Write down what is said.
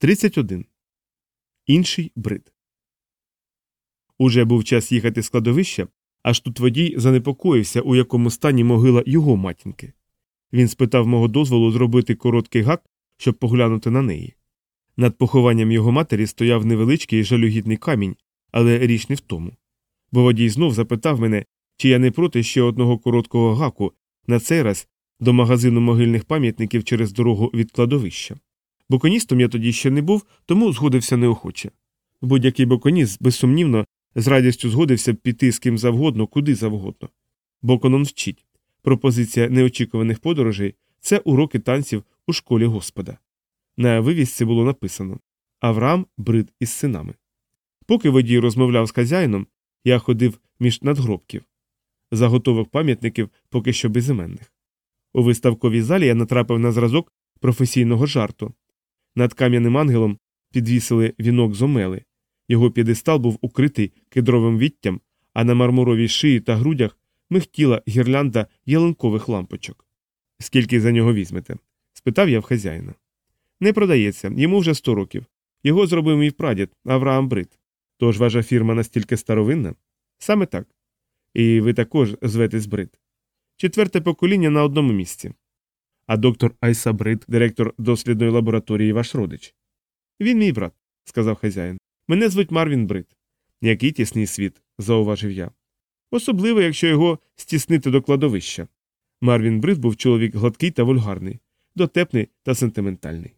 31. Інший брид. Уже був час їхати з кладовища, аж тут водій занепокоївся, у якому стані могила його матінки. Він спитав мого дозволу зробити короткий гак, щоб поглянути на неї. Над похованням його матері стояв невеличкий жалюгідний камінь, але річ не в тому. Бо водій знов запитав мене, чи я не проти ще одного короткого гаку, на цей раз до магазину могильних пам'ятників через дорогу від кладовища. Боконістом я тоді ще не був, тому згодився неохоче. Будь-який боконіст, безсумнівно, з радістю згодився б піти з ким завгодно, куди завгодно. Боконон вчить пропозиція неочікуваних подорожей це уроки танців у школі Господа. На вивісці було написано Авраам брид із синами. Поки водій розмовляв з хазяїном, я ходив між надгробків. Заготовок пам'ятників поки що безіменних. У виставковій залі я натрапив на зразок професійного жарту. Над кам'яним ангелом підвісили вінок з омели. Його п'єдестал був укритий кедровим віттям, а на мармуровій шиї та грудях михтіла гірлянда ялинкових лампочок. Скільки за нього візьмете? спитав я в хазяїна. Не продається, йому вже сто років. Його зробив мій прадід Авраам Брит. Тож ваша фірма настільки старовинна? Саме так. І ви також зветесь Брит. Четверте покоління на одному місці. А доктор Айса Брит, директор дослідної лабораторії, ваш родич. Він мій брат, сказав хазяїн. Мене звуть Марвін Брит. Який тісний світ, зауважив я. Особливо, якщо його стіснити до кладовища. Марвін Брит був чоловік гладкий та вульгарний, дотепний та сентиментальний.